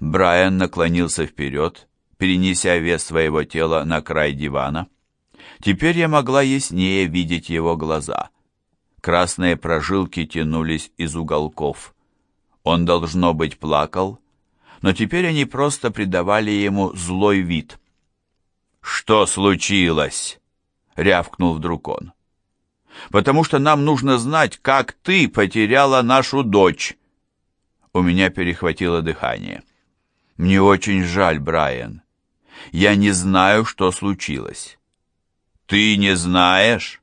Брайан наклонился вперед, перенеся вес своего тела на край дивана. Теперь я могла яснее видеть его глаза. Красные прожилки тянулись из уголков. Он, должно быть, плакал, но теперь они просто придавали ему злой вид. «Что случилось?» — рявкнул вдруг он. «Потому что нам нужно знать, как ты потеряла нашу дочь». У меня перехватило дыхание. «Мне очень жаль, Брайан. Я не знаю, что случилось». «Ты не знаешь?»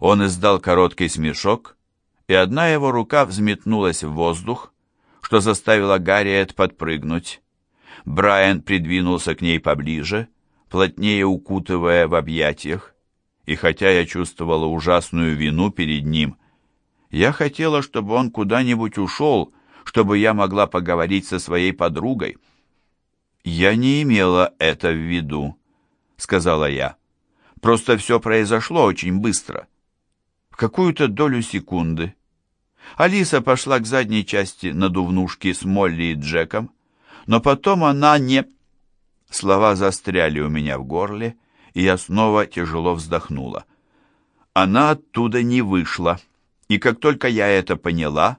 Он издал короткий смешок, и одна его рука взметнулась в воздух, что заставило Гарриет подпрыгнуть. Брайан придвинулся к ней поближе, плотнее укутывая в объятиях, и хотя я чувствовала ужасную вину перед ним, я хотела, чтобы он куда-нибудь ушел, чтобы я могла поговорить со своей подругой. «Я не имела это в виду», — сказала я. «Просто все произошло очень быстро. В какую-то долю секунды. Алиса пошла к задней части надувнушки с Молли и Джеком, но потом она не...» Слова застряли у меня в горле, и я снова тяжело вздохнула. Она оттуда не вышла, и как только я это поняла,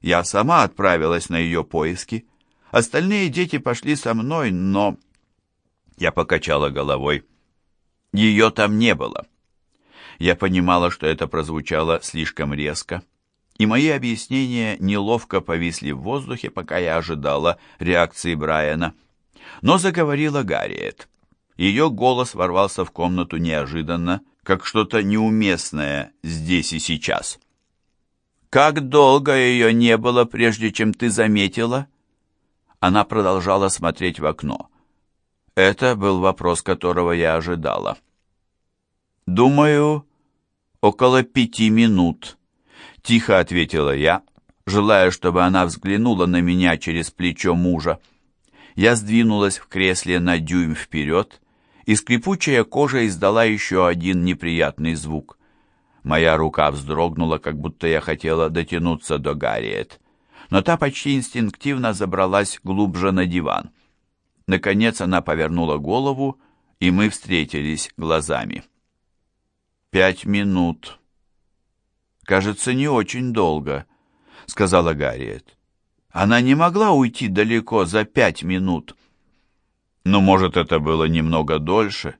я сама отправилась на ее поиски. Остальные дети пошли со мной, но... Я покачала головой. Ее там не было. Я понимала, что это прозвучало слишком резко, и мои объяснения неловко повисли в воздухе, пока я ожидала реакции Брайана. Но заговорила Гарриет. Ее голос ворвался в комнату неожиданно, как что-то неуместное здесь и сейчас. «Как долго ее не было, прежде чем ты заметила?» Она продолжала смотреть в окно. Это был вопрос, которого я ожидала. «Думаю, около пяти минут», — тихо ответила я, желая, чтобы она взглянула на меня через плечо мужа. Я сдвинулась в кресле на дюйм вперед, и скрипучая кожа издала еще один неприятный звук. Моя рука вздрогнула, как будто я хотела дотянуться до Гарриет, но та почти инстинктивно забралась глубже на диван. Наконец она повернула голову, и мы встретились глазами. «Пять минут. Кажется, не очень долго», — сказала Гарриет. Она не могла уйти далеко за пять минут. Но, может, это было немного дольше.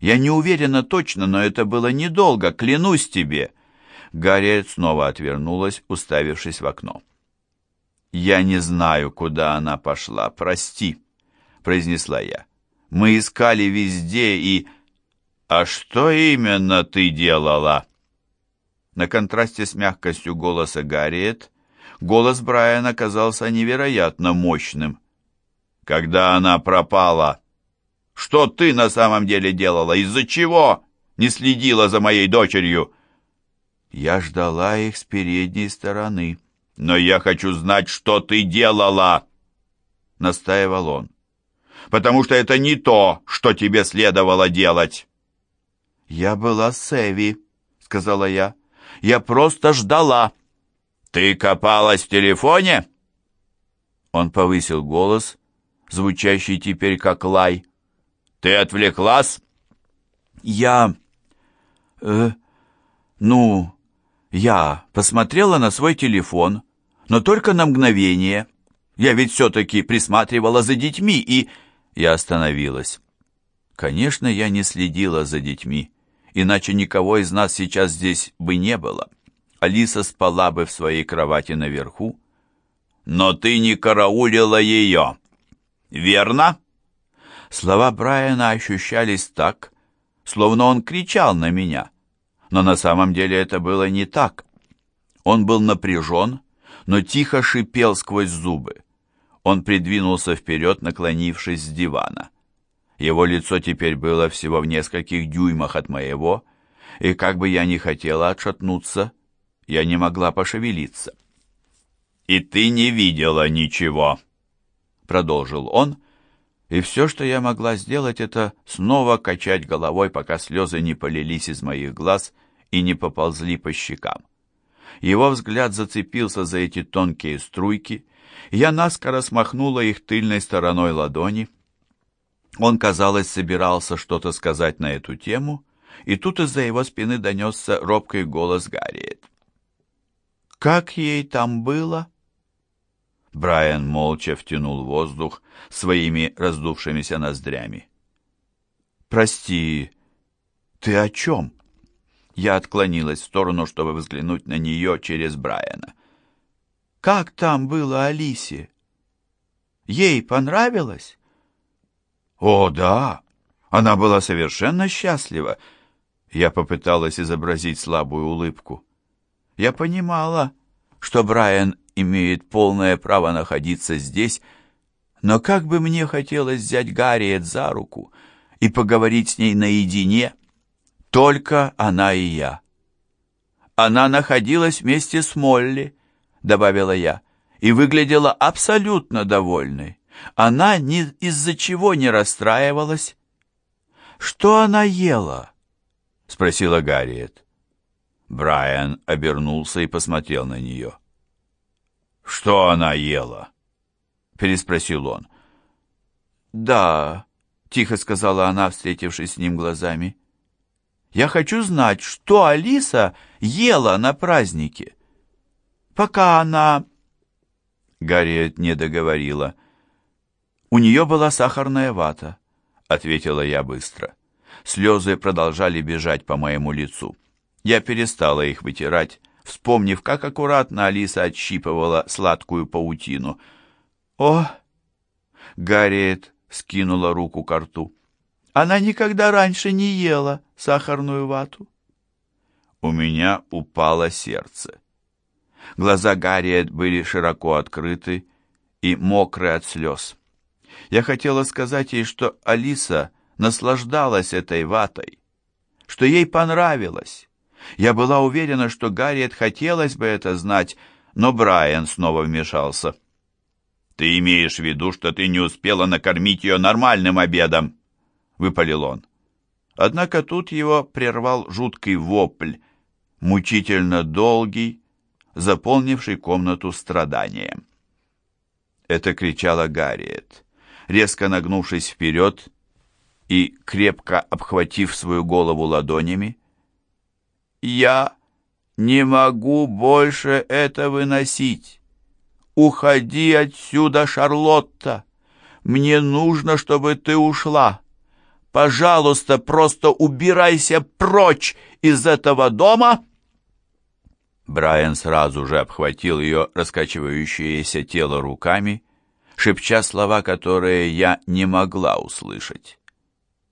Я не уверена точно, но это было недолго, клянусь тебе. Гарриет снова отвернулась, уставившись в окно. «Я не знаю, куда она пошла, прости», — произнесла я. «Мы искали везде и...» «А что именно ты делала?» На контрасте с мягкостью голоса Гарриет Голос Брайана казался невероятно мощным. «Когда она пропала, что ты на самом деле делала? Из-за чего не следила за моей дочерью?» Я ждала их с передней стороны. «Но я хочу знать, что ты делала!» — настаивал он. «Потому что это не то, что тебе следовало делать!» «Я была с Эви», — сказала я. «Я просто ждала!» «Ты копалась в телефоне?» Он повысил голос, звучащий теперь как лай. «Ты отвлеклась?» «Я... Э, ну, я посмотрела на свой телефон, но только на мгновение. Я ведь все-таки присматривала за детьми, и...» Я остановилась. Конечно, я не следила за детьми, иначе никого из нас сейчас здесь бы не было. Алиса спала бы в своей кровати наверху. «Но ты не караулила ее, верно?» Слова Брайана ощущались так, словно он кричал на меня. Но на самом деле это было не так. Он был напряжен, но тихо шипел сквозь зубы. Он придвинулся вперед, наклонившись с дивана. Его лицо теперь было всего в нескольких дюймах от моего, и как бы я ни хотела отшатнуться, я не могла пошевелиться. «И ты не видела ничего», — продолжил он, и все, что я могла сделать, это снова качать головой, пока слезы не полились из моих глаз и не поползли по щекам. Его взгляд зацепился за эти тонкие струйки, Я наскоро смахнула их тыльной стороной ладони. Он, казалось, собирался что-то сказать на эту тему, и тут из-за его спины донесся робкий голос Гарриет. «Как ей там было?» Брайан молча втянул воздух своими раздувшимися ноздрями. «Прости, ты о чем?» Я отклонилась в сторону, чтобы взглянуть на нее через Брайана. «Как там было Алисе? Ей понравилось?» «О, да! Она была совершенно счастлива!» Я попыталась изобразить слабую улыбку. Я понимала, что Брайан имеет полное право находиться здесь, но как бы мне хотелось взять Гарриет за руку и поговорить с ней наедине, только она и я. Она находилась вместе с Молли, добавила я, и выглядела абсолютно довольной. Она ни из-за чего не расстраивалась. Что она ела? спросила Гарриет. Брайан обернулся и посмотрел на нее. «Что она ела?» — переспросил он. «Да», — тихо сказала она, встретившись с ним глазами. «Я хочу знать, что Алиса ела на празднике. Пока она...» Гарриет не договорила. «У нее была сахарная вата», — ответила я быстро. Слезы продолжали бежать по моему лицу. Я перестала их вытирать, вспомнив, как аккуратно Алиса отщипывала сладкую паутину. «О!» — Гарриет скинула руку к рту. «Она никогда раньше не ела сахарную вату». У меня упало сердце. Глаза Гарриет были широко открыты и мокры от слез. Я хотела сказать ей, что Алиса наслаждалась этой ватой, что ей понравилось, я была уверена, что Гарриет хотелось бы это знать, но Брайан снова вмешался. «Ты имеешь в виду, что ты не успела накормить ее нормальным обедом?» — выпалил он. Однако тут его прервал жуткий вопль, мучительно долгий, заполнивший комнату страданием. Это кричала Гарриет, резко нагнувшись вперед и крепко обхватив свою голову ладонями. «Я не могу больше это выносить. Уходи отсюда, Шарлотта. Мне нужно, чтобы ты ушла. Пожалуйста, просто убирайся прочь из этого дома!» Брайан сразу же обхватил ее раскачивающееся тело руками, шепча слова, которые я не могла услышать.